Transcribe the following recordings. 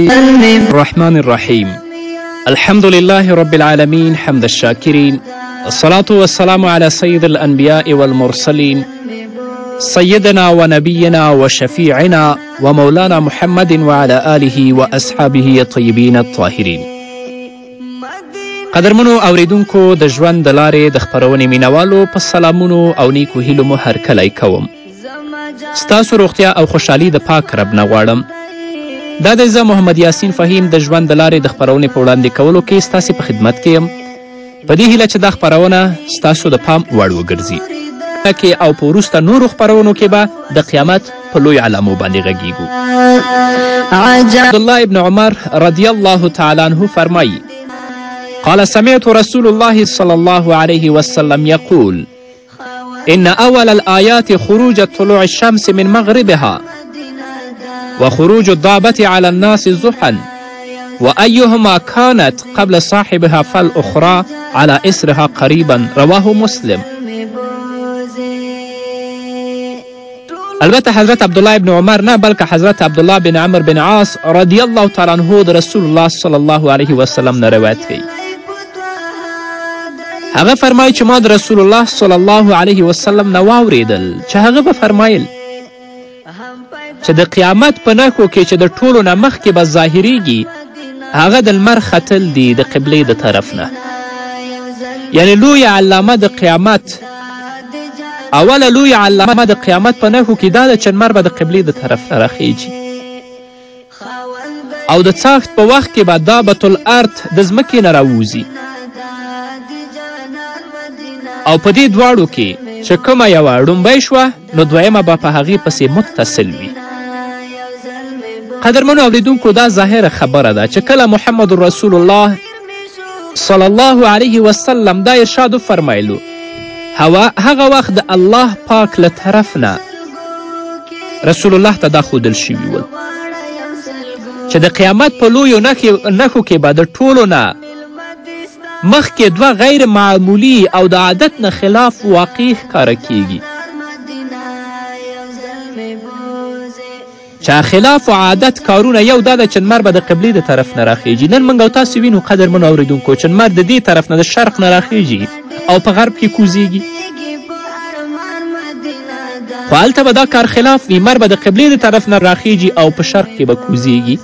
الرحمن الرحیم الحمد لله رب العالمین حمد الشاکرین الصلاة والسلام على سید الانبیاء والمرسلین سیدنا و نبینا و شفیعنا و مولانا محمد وعلى آله و اصحابه طیبین الطاهرین قدرمنو اوریدونکو د ژوند د لارې د خپرونې مینوالو په سلامونو او نیکو هیلو مو هرکلی کوم ستاسو روغتیا او خوشحالي د پاک رب نه غواړم دا دی زه محمد یاسین فهیم د ژوند د لارې د خپرونې په وړاندې کولو کې ستاسې په خدمت کې یم په دې هیله چې دا خپرونه ستاسو د پام وړ وګرځي کې او په وروسته نورو خپرونو کې به د قیامت په لوی علامو باندې غږیږو عبدالله ابن عمر رضی الله تعالی عنه فرمایي قال سمعت رسول الله صلی الله علیه وسلم یقول إن أول الآيات خروج طلوع الشمس من مغربها وخروج الضابة على الناس زحل وأيهما كانت قبل صاحبها فالأخرى على إسرها قريبا رواه مسلم البته حضرت عبدالله ابن عمر نه بلکه حضرت عبدالله بن عمر بن عاص رضی الله تعالی عنه د رسول الله صلی الله علیه وسلم نه روایت کوي هغه فرمایي چې ما د رسول الله صلی الله علیه وسلم نه واوریدل چې هغه به فرمایل چې د قیامت په نښو کې چې د ټولو نه مخکې به ظاهریږي هغه د لمر ختل دي د قبلې د طرف نه یعنې لوی علامه د قیامت اوله لویه علامه د قیامت په نښو کې دا ده چې لمر به د قبلې د طرف نه راخیژي او د څاښت په وخت کې به دابت الارض د ځمکې نه راووځي او په دې دواړو کې چې کومه یوه ړومبی شوه نو دویمه به په هغې پسې متصل وي قدرمنو اوریدونکو دا ظاهره خبره ده چې کله محمد رسول الله صلی الله علیه وسلم دا ارشاد وفرمایلو هوا هغه وخت د الله پاک له طرف نه رسول الله ته دا ښودل شوي ول چې د قیامت په لویو نښو کې به د ټولو نه مخکې دوه غیر معمولی او د عادت نه خلاف واقع ښکاره کیږي چا خلاف عادت کارونه یو دا ده چې لمر به د قبلې د طرف نه راخیږي نن موږ او تاسو وینو قدرمنو اورېدونکو چې لمر د دې طرف نه د شرق نه راخیږي او په غرب کې کوزیږي خو هلته به دا کار خلاف وي لمر به د قبلې د طرف نه راخیږي او په شرق کې به کوزیږي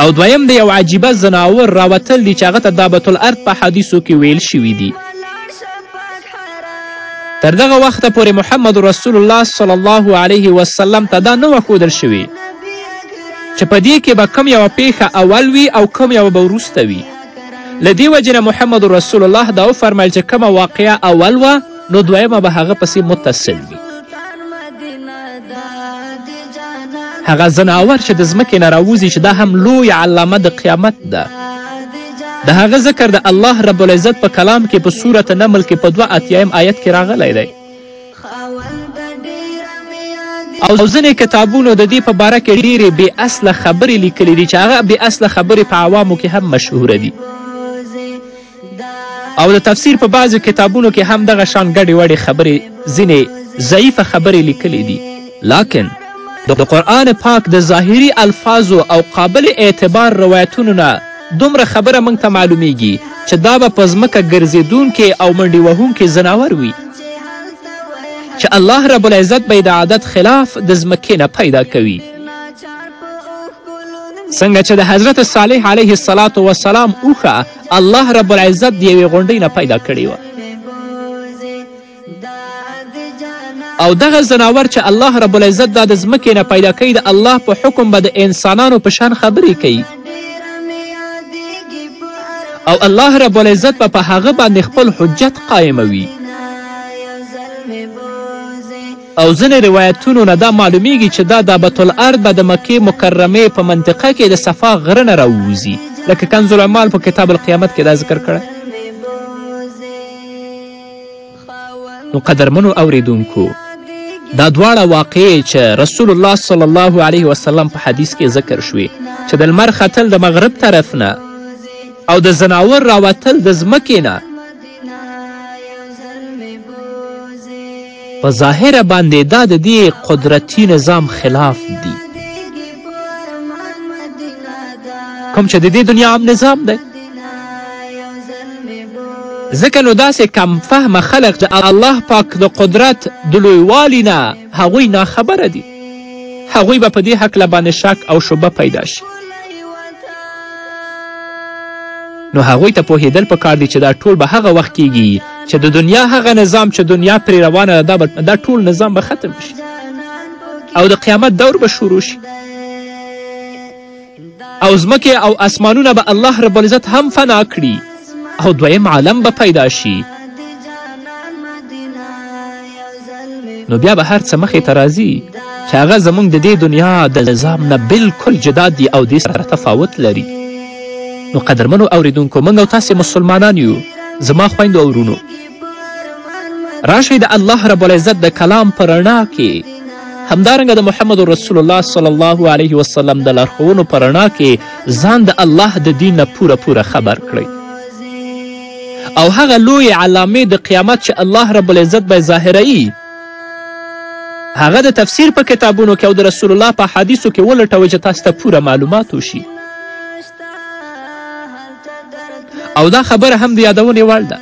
او دویم د یو عجیبه ځناور راوتل دي چې هغه ته دابت الارض په حدیثو کې ویل شوي دي تر دغه وخته پورې محمد رسول الله صلی الله علیه وسلم ته دا نه وه ښودل شوې چې په دې کې به کم یوه پیښه اول وي او کم یوه به وروسته وي له دې وجې نه محمد رسول الله دا وفرمیل چې کومه واقعه اول وه نو دویمه به هغه پسې متصل وي هغه ځناور چې د ځمکې نه راوځي چې دا هم لوی علامه د قیامت ده د هغه ذکر د الله رب العزت په کلام کې په صورت نمل کې په دوه اتیایم آیت کې راغلی دی او ځینې کتابونو د دې په باره کې ډېرې بې اصله خبرې لیکلي دي چې هغه بې اصله خبرې په عوامو کې هم مشهوره دي او د تفسیر په بعضو کتابونو کې هم دغه شان ګډې وډې خبرې ځینې ضعیفه خبرې لیکلې دي لاکن د قرآن پاک د ظاهري الفاظو او قابل اعتبار روایتونو نه دومره خبره موږ ته معلومیږي چې دا به په ځمکه ګرځېدونکې او منډې وهونکې ځناور وي چې الله رب العزت به د عادت خلاف د ځمکې نه پیدا کوي څنګه چې د حضرت صالح علیه السلام وسلام اوښه الله رب العزت د یوې غونډۍ نه پیدا کړې وه او دغه زناور چې الله رب العزت دا د ځمکې نه پیدا کوي د الله په حکم به د انسانانو په شان خبرې کوي او الله رب العزت به په هغه باندې خپل حجت قایموي او ځینې روایتونو نه دا معلومیږي چې دا دابت الارض به د مکې مکرمې په منطقه کې د صفا غره نه راووځي لکه کنز العمال په کتاب القیامت کې دا ذکر کړی نو قدرمنو اوریدونکو دا دواړه واقعې چې رسول الله صلی الله علیه وسلم په حدیث کې ذکر شوې چې د لمر ختل د مغرب طرف نه او د زناور راوتل د ځمکې نه په ظاهره باندې دا د دې قدرتي نظام خلاف دي کوم چې د دې دنیا عام نظام دی ځکه نو داسې کم فهمه خلق د الله پاک د قدرت د لویوالي نه هغوی ناخبره دي هغوی به په دې هکله باندې شک او شبه پیدا شي نو هغوی ته پوهېدل پکار دي چې دا ټول به هغه وخت کیږي چې د دنیا هغه نظام چې دنیا پرې روانه ده دا, به دا ټول نظام به ختم شي او د قیامت دور به شروع شي او ځمکې او اسمانونه به الله رب العزت هم فنا کړي او دویم عالم به پیدا شي نو بیا به هر څه مخې ته راځي چې هغه زموږ د دې دنیا د نظام نه بلکل جدا دي او دې سره تفاوت لري نو قدرمنو اوریدونکو موږ او تاسې مسلمانان یو زما خویندو او ورونو راشئ د الله رب العزت د کلام په رڼا کې همدارنګه د محمد رسول الله صلی الله علیه وسلم د لارښوونو په رڼا کې ځان د الله د دین نه پوره پوره خبر کړئ او هغه لویې علامې د قیامت چې الله رب العزت به ظاهروي هغه د تفسیر په کتابونو کې او د رسول الله په حدیثو کې ولټوئ چې تاسو ته پوره معلومات وشي او دا خبره هم د یادونې وړ ده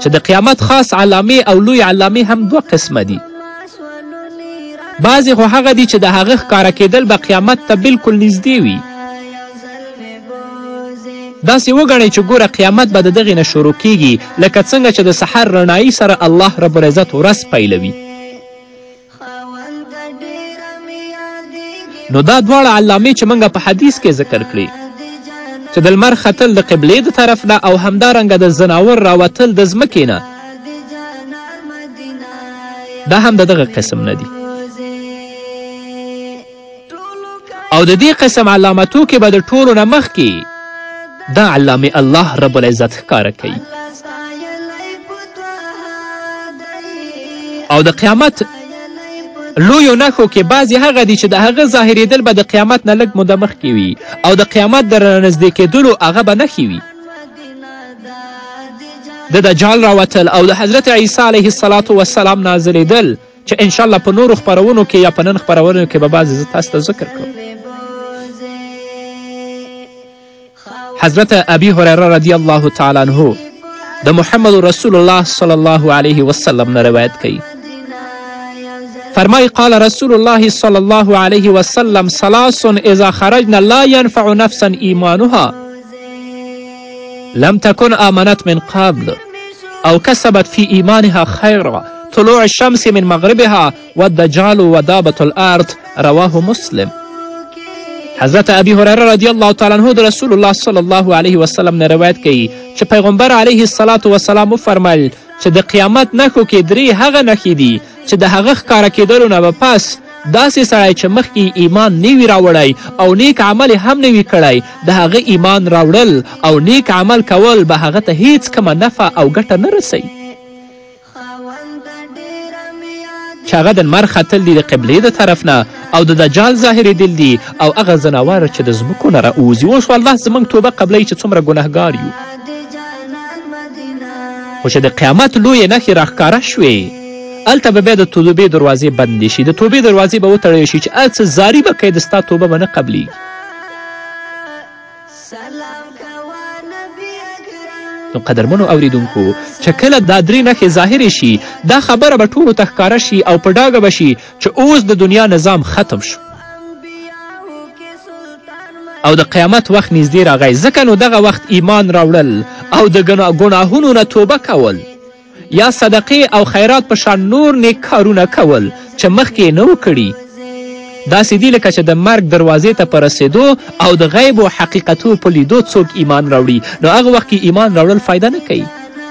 چې د قیامت خاص علامې او لوی علامې هم دوه قسمه دي بعضې خو هغه دي چې د هغه ښکاره کېدل به قیامت ته بلکل نږدې وي داسې وګڼئ چې ګوره قیامت به د دغې نه شروع کیږي لکه څنګه چې د سحر رڼایي سره الله رب العزت ورځ پیلوي نو دا دواړه علامې چې موږ په حدیث کې ذکر کړي چې د لمر ختل د قبلې د طرف نه او همدارنګه د ځناور راوتل د ځمکې نه دا هم د دغه قسم نه دي او د دې قسم علامتو کې به د ټولو نه مخکې دا علامې الله رب العزت ښکاره کوي او د قیامت لویو نښو کې بعضې هغه دي چې د هغه ظاهرېدل به د قیامت نه لږ موده مخکې وي او د قیامت د رانږدې کېدلو هغه به نښې وي د دجال راوتل او د حضرت عیسی علیه السلام نازلېدل چې انشاءالله په نورو خپرونو کې یا په نن خپرونو کې به بعضې زه تاسو ته ذکر کړم حضرت ابي هريره رضی الله تعالی عنه د محمد رسول الله صلی الله علیه وسلم نه روایت کوي فرمای قال رسول الله صلی الله علیه وسلم ثلاث اذا خرجنا لا ينفع نفسا ایمانها لم تكن آمنت من قبل او کسبت فی ایمانها خیرا طلوع الشمس من مغربها و دجال و دابت الارض رواه مسلم حضرت ابی هریره رضی الله تعالی عنه د رسول الله صلی الله علیه وسلم نه روایت کوي چې پیغمبر علیه الصلاة وسلام وفرمیل چې د قیامت نښو کې درې هغه نښې دي چې د هغه ښکاره کېدلو نه به پس داسې سړی چې مخکې یې ایمان نه وي راوړی او نیک عمل یې هم نه وي کړی د هغه ایمان راوړل او نیک عمل کول به هغه ته هیڅ کومه نفع او ګټه نه رسوي چې هغه د نمر ختل دي د قبلې د طرف نه او د دجال ظاهرېدل دي او هغه ځناواره چې د ځمکو نه راوځي اوس والله زموږ توبه قبلوي چې څومره ګنهګار یو خو چې د قیامت لویې نښې راښکاره شوې هلته به بیا د توبې دروازې بندې شي د توبې دروازې به وتړل شي چې هر څه زاري به کوې د ستا توبه به نه قبلیږي نو قدرمنو اوریدونکو چې کله دا درې نښې ظاهرې شي دا خبره به ټولو ته ښکاره شي او په ډاګه به شي چې اوس د دنیا نظام ختم شو او د قیامت وخت نږدې راغی ځکه نو دغه وخت ایمان راوړل او د ګناهونو نه توبه کول یا صدقې او خیرات په شان نور نیک کارونه کول چې مخکې یې نه و کړي داسې دي لکه چې د مرګ دروازې ته په رسېدو او د غیب و حقیقتو په لیدو څوک ایمان راوړي نو هغه وخت کې ایمان راوړل فایده نه کوي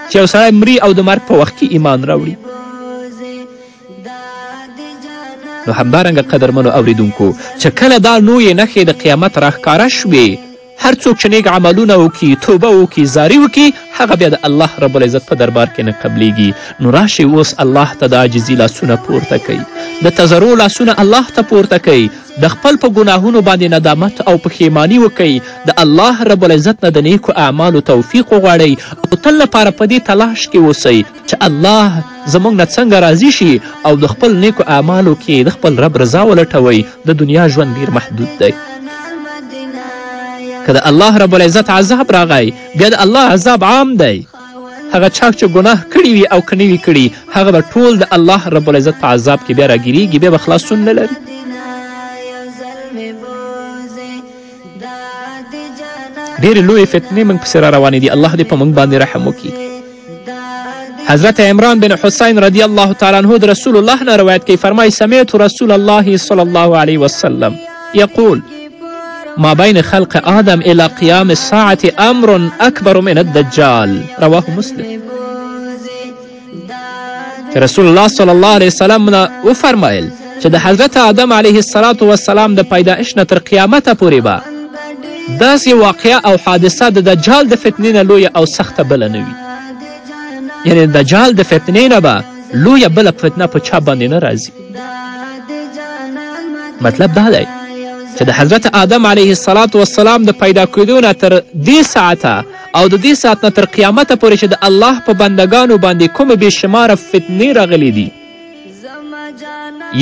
چې یو سړی مري او د مرګ په وخت کې ایمان راوړي نو همدارنګه قدرمنو اوریدونکو چې کله دا نوې نښې د قیامت راښکاره شوې هر څوک چې نیک عملونه وکړي توبه وکړي زاری وکړي هغه بیا د الله رب العزت په دربار کې نه قبلیږي نو راشئ اوس الله ته د عاجزي لاسونه پورته کوي د تضرع لاسونه الله ته پورته کوي د خپل په ګناهونو باندې ندامت او پښیمانی وکړئ د الله رب العزت نه د نیکو اعمالو توفیق وغواړئ او تل لپاره په دې تلاش کې اوسئ چې الله زموږ نه څنګه راضي شي او د خپل نیکو اعمالو کې د خپل رب رضا ولټوئ د دنیا ژوند ډیر محدود دی که د الله رب العزت عذاب راغی بیا د الله عذاب عام دی هغه چا چې ګناه کړي وي او که نه وي کړي هغه به ټول د الله رب العزت په عذاب کې بیا راګیریږي بیا به خلاصون نه لري ډېرې لویې فتنې موږ پسې را روانې دي الله دې په موږ باندې رحم وکړي حضرت عمران بن حسین رضی الله تعالی عنه د رسول الله نه روایت کوي فرمایي سمعت رسول الله صلی الله علیه وسلم یقول ما بین خلق آدم الى قیام الساعة امر اکبر من الدجال رواه مسلم رسول الله صلی الله علیه وسلم نه وفرمایل چې د حضرت آدم علیه السلام وسلام د پیدایش نه تر قیامته پورې به داسې واقعه او حادثه د دجال د فتنې نه لویه او سخته بله نه وي یعنې د دجال د فتنې نه به لویه بله فتنه په چا باندې نه راځي مطلب دا دی چې د حضرت آدم علیه السلام د پیدا کېدو نه تر دې ساعته او د دې ساعت نه تر قیامته پورې چې د الله په بنده ګانو باندې کومې بې شماره فتنې راغلې دي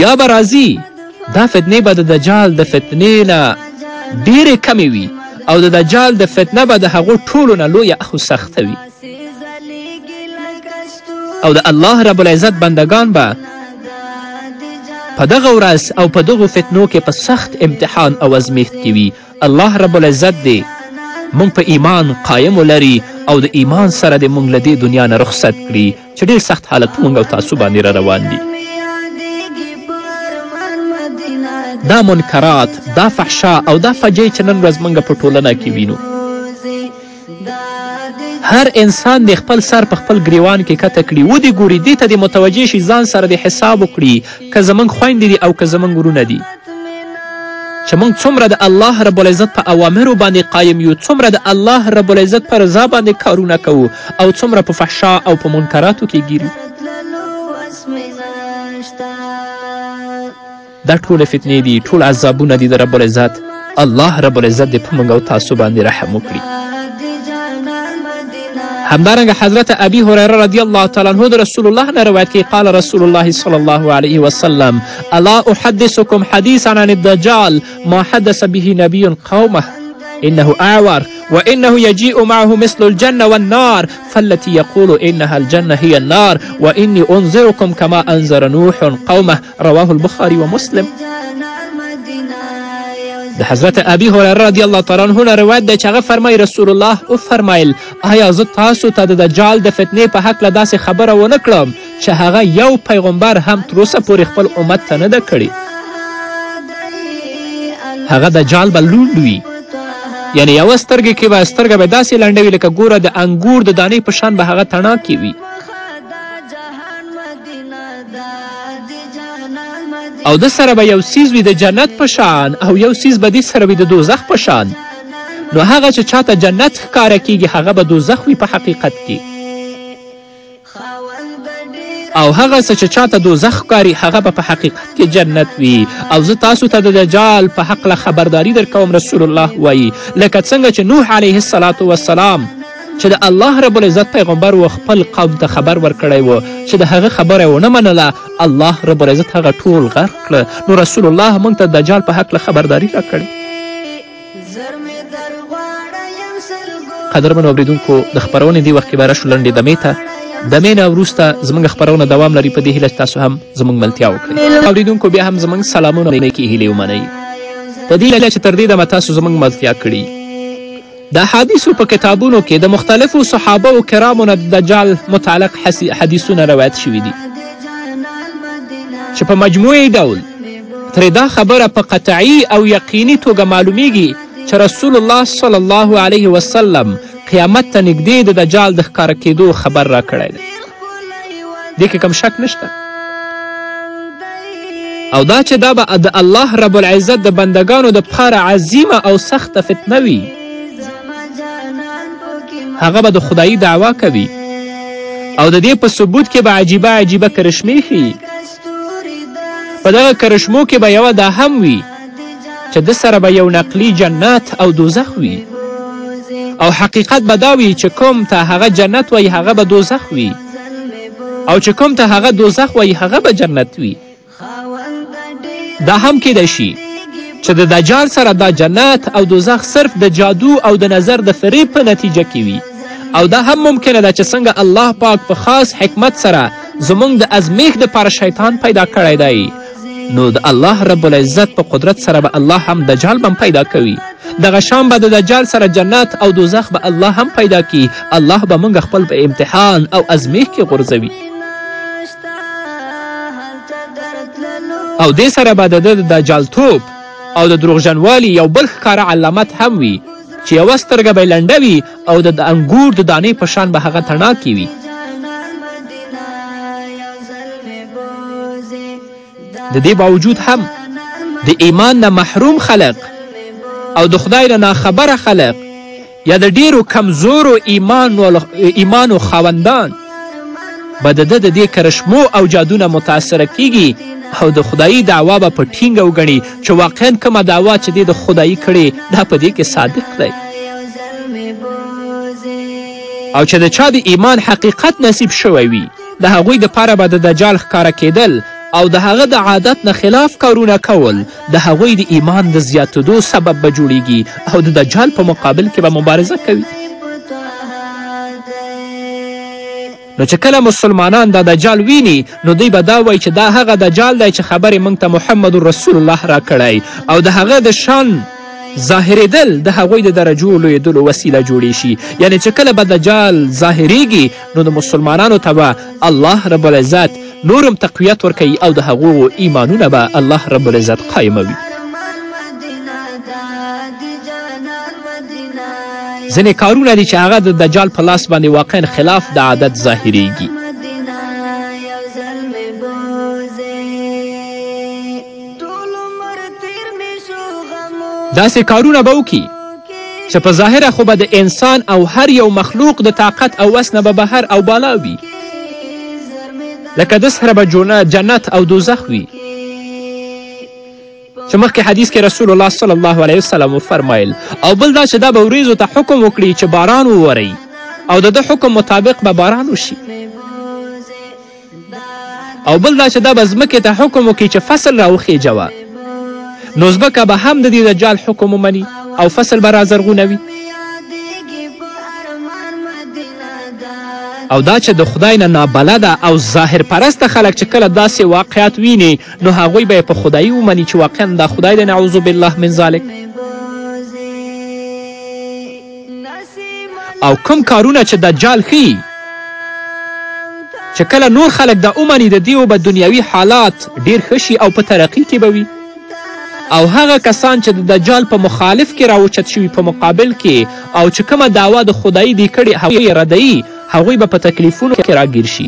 یا به راځي دا فتنې به د دجال د فتنې نه ډېرې کمې وي او د دجال د فتنه به د هغو ټولو نه لویه او سخته وي او د الله رب العزت بندگان به په دغه ورځ او په دغو فتنو کې په سخت امتحان او ازمیښت کې وي الله رب العزت دې مونږ په ایمان قایم ولري او د ایمان سره دې مونږ له دې دنیا نه رخصت کړي چې ډېر سخت حالت مونږ او تاسو باندې را روان دي دا منکرات دا فحشا او دا فجې چې نن ورځ مونږ په ټولنه کې وینو هر انسان دې خپل سر په خپل ګریوان کې کته کړي ودې ګوري دې ته دې متوجه شي ځان سره دې حساب وکړي که زموږ خویندې دي او که زموږ ورونه دي چې موږ څومره د الله رب العزت په اوامرو باندې قایم یو څومره د الله رب العزت په رضا باندې کارونه کوو او څومره په فحشا او په منکراتو کې ګیرو دا ټولې فتنې دي ټول عذابونه دي د رب العزت الله رب العزت دې په موږ او تاسو باندې رحم وکړي همدارنګه حضرت ابي هريره رضی الله تعالی عنه د رسول الله نه روایت کوي قال رسول الله صلی الله علیه وسلم الا احدثکم حدیثا عن الدجال ما حدث به نبی قومه إنه أعور وإنه يجيء معه مثل الجنة والنار فالتي يقول إنها الجنة هي النار وإني أنذركم كما أنذر نوح قومه رواه البخاری و مسلم د حضرت ابي هريره رضی الله تعالی عنه نه روایت دی چې هغه فرمایي رسول الله وفرمایل آیا زه تاسو ته د دجال د فتنې په هکله داسې خبره ونه کړم چې هغه یو پیغمبر هم تر اوسه پورې خپل امت ته نه ده کړې هغه دجال به لوند وي یعنی یوه سترګې کې به سترګه به داسې لنډه وي لکه ګوره د انګور د دانې په شان به هغه تڼاکې وي او ده سره به یو څیز وي د جنت په شان او یو څیز به دې سره وي د دوزخ په شان نو هغه چې چاته جنت ښکاره کیږي هغه به دوزخ وي په حقیقت کې او هغه څه چې چاته دوزخ ښکاري هغه به په حقیقت کې جنت وي او زه تاسو ته د دجال په حقله خبرداری درکوم رسول الله وایي لکه څنګه چې نوح علیه السلام چې د الله رب العزت پیغمبر و خپل قوم ته خبر ورکړی و چې د هغه خبره یې ونه منله الله رب العزت هغه ټول غرق کړه نو رسول الله موږ ته دجال په هکله خبرداری راکړي قدرمن اوریدونکو د خپرونې دې وخت کې به راشو لنډې دمې ته د مې نه وروسته زموږ خپرونه دوام لري په دې هیله چې تاسو هم زموږ ملتیا وکړئ اوریدونکو بیا هم زموږ سلامونه نیکې هیلې ومنئ په دې هیله چې تر دې دمه تاسو زموږ ملتیا کړي د احادیثو په کتابونو کې د مختلفو صحابه و کرامو نه د دجال متعلق حدیثونه روایت شوي دي چې په مجموعي ډول ترې دا خبره په قطعي او یقیني توګه معلومیږي چې رسول الله صلی الله علیه وسلم قیامت ته نږدې د دجال د ښکاره کیدو خبر راکړی دی دې کې کوم شک نشته او دا چې دا به د الله رب العزت د بندګانو د پاره عظیمه او سخته فتنه وي هغه به د خدایي دعوا کوي او د دې په ثبوت کې به عجیبه عجیبه کرشمې ښیي په دغه کرشمو کې به یوه دا هم وي چې ده سره به یو نقلي جنت او دوزخ وي او حقیقت به دا وي چې کوم ته هغه جنت وایي هغه به دوزخ وي او چې کوم ته هغه دوزخ وایي هغه به جنت وي دا هم کیدای شي چې د دجال سره دا جنت او دوزخ صرف د جادو او د نظر د فریب په نتیجه کې وي او دا هم ممکنه ده چې څنګه الله پاک په خاص حکمت سره زموږ د ازمیښت دپاره شیطان پیدا کړی دی نو د الله رب العزت په قدرت سره به الله هم دجال بم پیدا کوي دغه شان به د دجال سره جنت او دوزخ به الله هم پیدا کی الله به موږ خپل په امتحان او ازمیښت کې غورځوي او دې سره به د ده د دجالتوب او د دروغجنوالي یو بل ښکاره علامت هم وي چې یوه سترګه به یې لنډه وي او د انګور د دانې په شان به هغه تڼاکې وي د دې باوجود هم د ایمان نه محروم خلق او د خدای نه ناخبره خلق یا د ډیرو کمزورو ایمانو خاوندان به د ده د دې کرشمو او جادو نه متاثره کیږي او د خدایي دعوا به په ټینګه وګڼي چې واقعا کومه دعوا چې دې د خدایي کړې دا په دې کې صادق دی او چې د چا د ایمان حقیقت نصیب شوی وي د هغوی دپاره به د دجال ښکاره کیدل او د هغه د عادت نه خلاف کارونه کول د هغوی د ایمان د زیاتېدو سبب به جوړیږي او د دجال په مقابل کې به مبارزه کوي نو چې کله مسلمانان دا دجال ویني نو دوی به دا وایي چې دا هغه دجال دی چې خبرې موږ ته محمد رسول الله راکړی او د هغه د شان ظاهرېدل د هغوی د درجو لویدلو وسیله جوړې شي یعنې چې کله به دجال ظاهریږي نو د مسلمانانو ته به الله رب العزت نور هم تقویت ورکوي او د هغو ایمانونه به الله رب العزت قایموي ځینې کارونه دي چې هغه د دجال په لاس باندې واقعا خلاف د عادت ظاهریږي داسې کارونه به وکړي چې په ظاهره خو به د انسان او هر یو مخلوق د طاقت او وس نه به بهر او بالا وي لکه د سره به جنت او دوزخ وي چې مخکې حدیث کې رسول الله صلی الله علیه وسلم وفرمایل او بل دا چې دا به وریځو ته حکم وکړي چې باران وورئ او د ده حکم مطابق به باران وشي او بل دا چې دا به ځمکې ته حکم وکړي چې فصل راوخیجوه نو ځمکه به هم د دې دجال حکم ومني او فصل به رازرغونوي او دا چې د خدای نه نابلده او ظاهر پرسته خلک چې کله داسې واقعیت ویني نو هغوی به په خدایي ومني چې واقعا دا خدای دی نعوذ بالله من ذلک او کوم کارونه چې دجال ښيي چې کله نور خلک دا ومني د دیو به دنیوي حالات ډیر ښه شي او په ترقي کې به وي او هغه کسان چې د دجال په مخالف کې راوچت شوي په مقابل کې او چې کومه دعوا د خدایي دی کړې هغوی یې ردوي هغوی به په تکلیفونو کې راګیر شي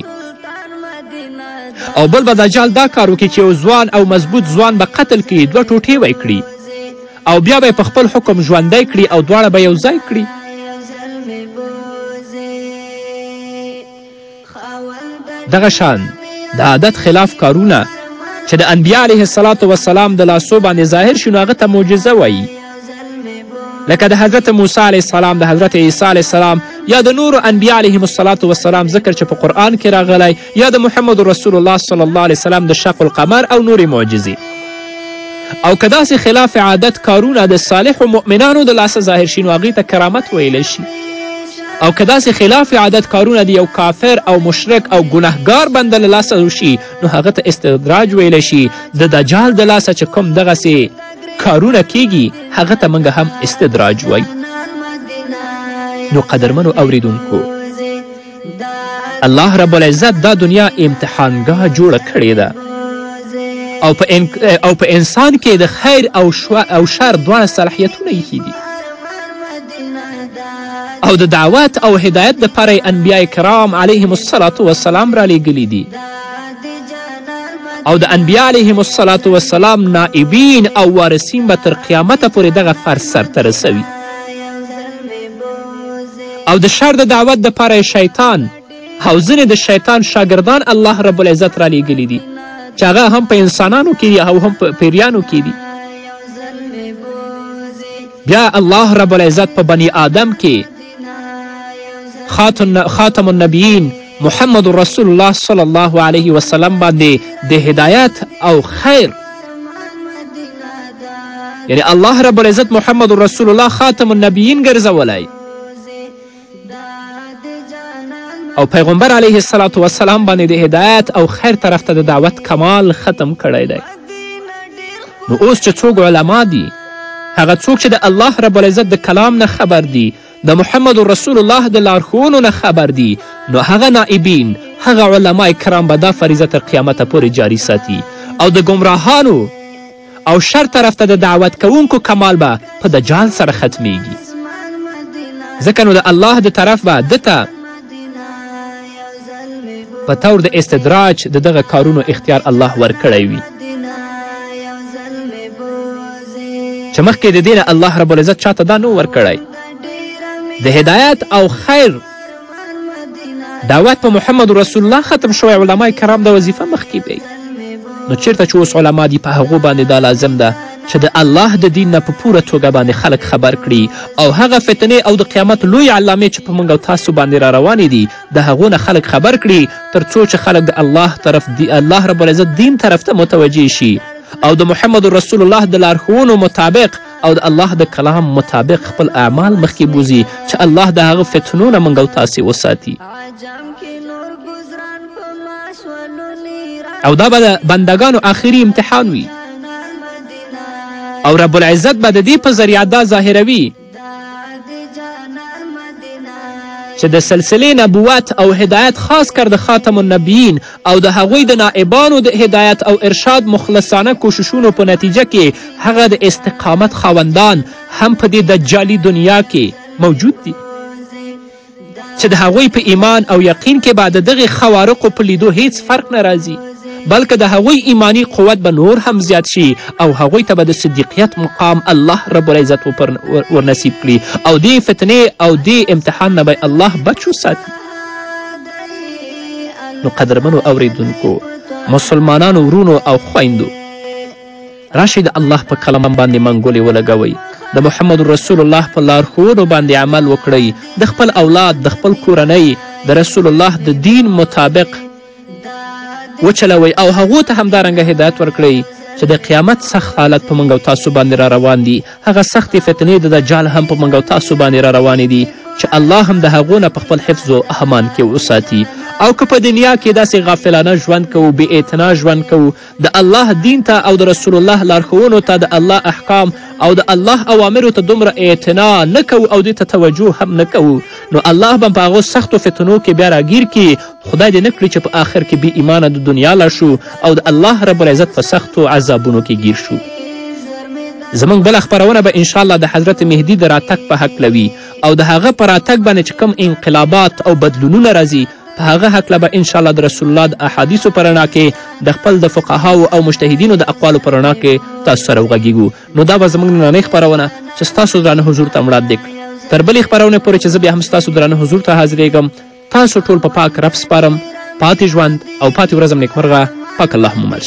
او بل به دجال دا کار وکړي چې یو ځوان او مضبوط ځوان به قتل کړي دوه ټوټې به کړي او بیا به یې په خپل حکم ژوندی کړي او دواړه به یو ځای کړي دغه شان د عادت خلاف کارونه چې د انبیا علیه السلام وسلام د لاسو باندې ظاهر شي نو هغه ته معجزه وایي لکه د حضرت موسی علیه السلام د حضرت عیسی علیه السلام یا د نورو انبیا علیهم السلام ذکر چې په قرآن کې راغلی یا د محمد رسول الله صلی الله علیه وسلم د شق القمر او نورې معجزې او که داسې خلاف عادت کارونه د صالحو مؤمنانو د لاسه ظاهر شي نو هغوی ته کرامت ویلی شي او که داسې خلاف عادت کارونه د یو کافر او مشرک او ګناهګار بنده له لاسه وشي نو هغه ته استدراج ویلی شي د دجال د لاسه چې کوم دغسې کارونه کیږي هغه ته موږ هم استدراج وایي نو قدرمنو اوریدونکو الله رب العزت دا دنیا امتحانګاه جوړه کړې ده او په ان... او په انسان کې د خیر او, شو... او شر دواړه صلاحیتونه ایښي دي او د دعوت او هدایت دپاره یې انبیا کرام علیهم الصلاة وسلام رالیږلي دي او د انبیا علیهم الصلاة وسلام نائبین او وارثین به تر قیامته پورې دغه فرض سرته رسوي او د شر د دعوت دپاره یې شیطان او ځینې د شیطان شاګردان الله رب العزت را لیږلي دي چې هغه هم په انسانانو کې دي او هم په پیریانو کې دي بیا الله رب العزت په بني آدم کې خاتم النبیین محمد رسول الله صلی الله علیه وسلم باندې د هدایت او خیر یعنی الله رب العزت محمد رسول الله خاتم النبیین ګرځولی او پیغمبر علیه السلام وسلام باندې د هدایت او خیر طرف ته د دعوت کمال ختم کړی دی نو اوس چې څوک علما دي هغه څوک چې د الله رب العزت د کلام نه خبر دي د محمد رسول الله د لارښوونو نه خبر دي نو هغه نائبین هغه علما کرام به دا فریضه تر قیامته پورې جاری ساتي او د ګمراهانو او شر طرف ته د دعوت کوونکو کمال به په دجال سره ختمیږي ځکه نو د الله د طرف به ده ته په طور د استدراج د دغه کارونو اختیار الله ورکړی وي چې مخکې د دې نه الله رب العزت چاته دا نه ورکړی د هدایت او خیر دعوت په محمد رسول الله ختم شوی علما کرام د وظیفه مخکې دی نو چیرته چې اوس علما دي په هغو باندې دا لازم ده چې د الله د دین نه په پوره توګه باندې خلک خبر کړي او هغه فتنې او د قیامت لوی علامې چې په موږ او تاسو باندې را روانې دي د هغو نه خلک خبر کړي تر څو چې خلک د الله طرف دی الله رب العزت دین طرف ته متوجه شي او د محمد رسول الله د لارښوونو مطابق او د الله د کلام مطابق خپل اعمال مخکې بوزي چې الله د هغه فتنو نه موږ او تاسې وساتي او دا به د بندګانو آخري امتحان وي او رب العزت به د دې په ذریعه دا ظاهروي چې د سلسله نبوت او هدایت خاص کر د خاتم النبیین او د هغوی د نائبانو د هدایت او ارشاد مخلصانه کوششونو په نتیجه کې هغه د استقامت خاوندان هم په دې دجالي دنیا کې موجود دي چې د هغوی په ایمان او یقین کې به د دغې خوارقو په لیدو هیڅ فرق نه راځي بلکه د هغوی ایمانی قوت به نور هم زیات شي او هغوی ته به د صدیقیت مقام الله رب العزت ورنصیب کړي او دې فتنې او دې امتحان نه به الله بچ وساتي نو قدرمنو اوریدونکو مسلمانانو ورونو او خویندو راشئ د الله په کلام باندې منګولې ولګوئ د محمد رسول الله په لارښوونو باندې عمل وکړئ د خپل اولاد د خپل کورنۍ د رسول الله د دین مطابق وچلوئ او هغو ته همدارنګه هدایت ورکړئ چې د قیامت سخت حالت په موږ او تاسو باندې را روان دي هغه سختې فتنې د دجال هم په موږ او تاسو باندې را روانې دي چې الله هم د هغو نه په خپل حفظ و امان کې وساتي او که په دنیا کې داسې غافلانه ژوند کوو بې اعتنا ژوند کوو د الله دین ته او د رسول الله لارښوونو ته د الله احکام او د الله اوامرو ته دومره اعتنا نه کوو او دې ته توجه هم نه کوو نو الله به په هغو سختو فتنو کې بیا راګیر کړي خدای دې نه کړي چې په آخر کې بې ایمانه د دنیا لاړ شو او د الله رب العزت په سختو عذابونو کې ګیر شو زموږ بله خپرونه به انشاءالله د حضرت مهدي د راتګ په هکله وي او د هغه په راتګ باندې چې کوم انقلابات او بدلونونه راځي په هغه هکله به انشاءالله د رسول الله د احادیثو په رڼا کې د خپل د فقهاو او مجتهدینو د اقوالو په رڼا کې تاسو سره وغږیږو نو دا به زموږ نننۍ خپرونه چې ستاسو درانه حضور ته مړاد دی تر بلې خپرونې پورې چې زه بیا هم ستاسو درانه حضور ته حاضرېږم تاسو ټول په پاک رب سپارم پاتې ژوند او پاتې ورځم نېکمرغه پاک الله مو مل شه.